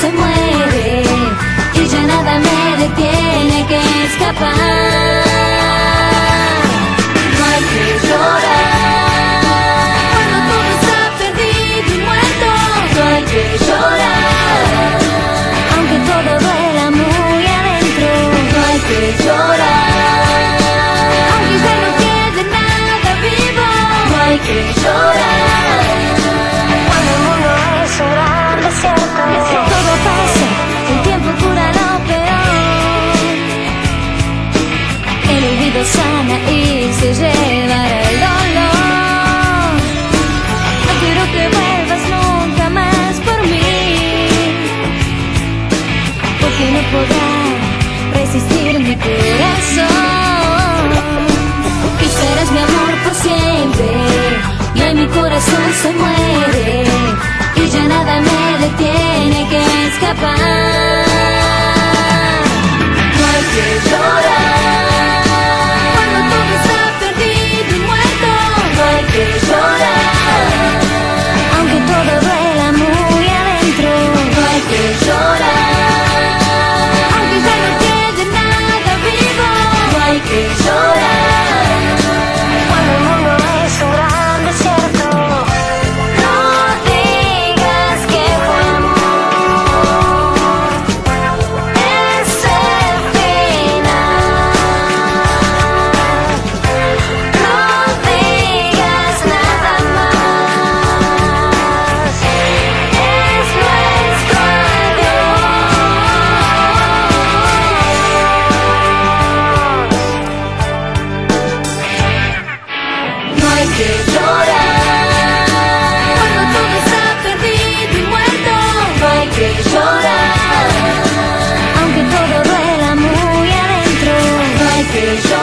se muere y ya nada me detiene que escapar. No hay que llorar cuando todo está perdido y muerto. No hay que llorar aunque todo duela muy adentro. No hay que llorar porque no podrá resistir mi corazón. Y serás mi amor por siempre, y en mi corazón se muere, is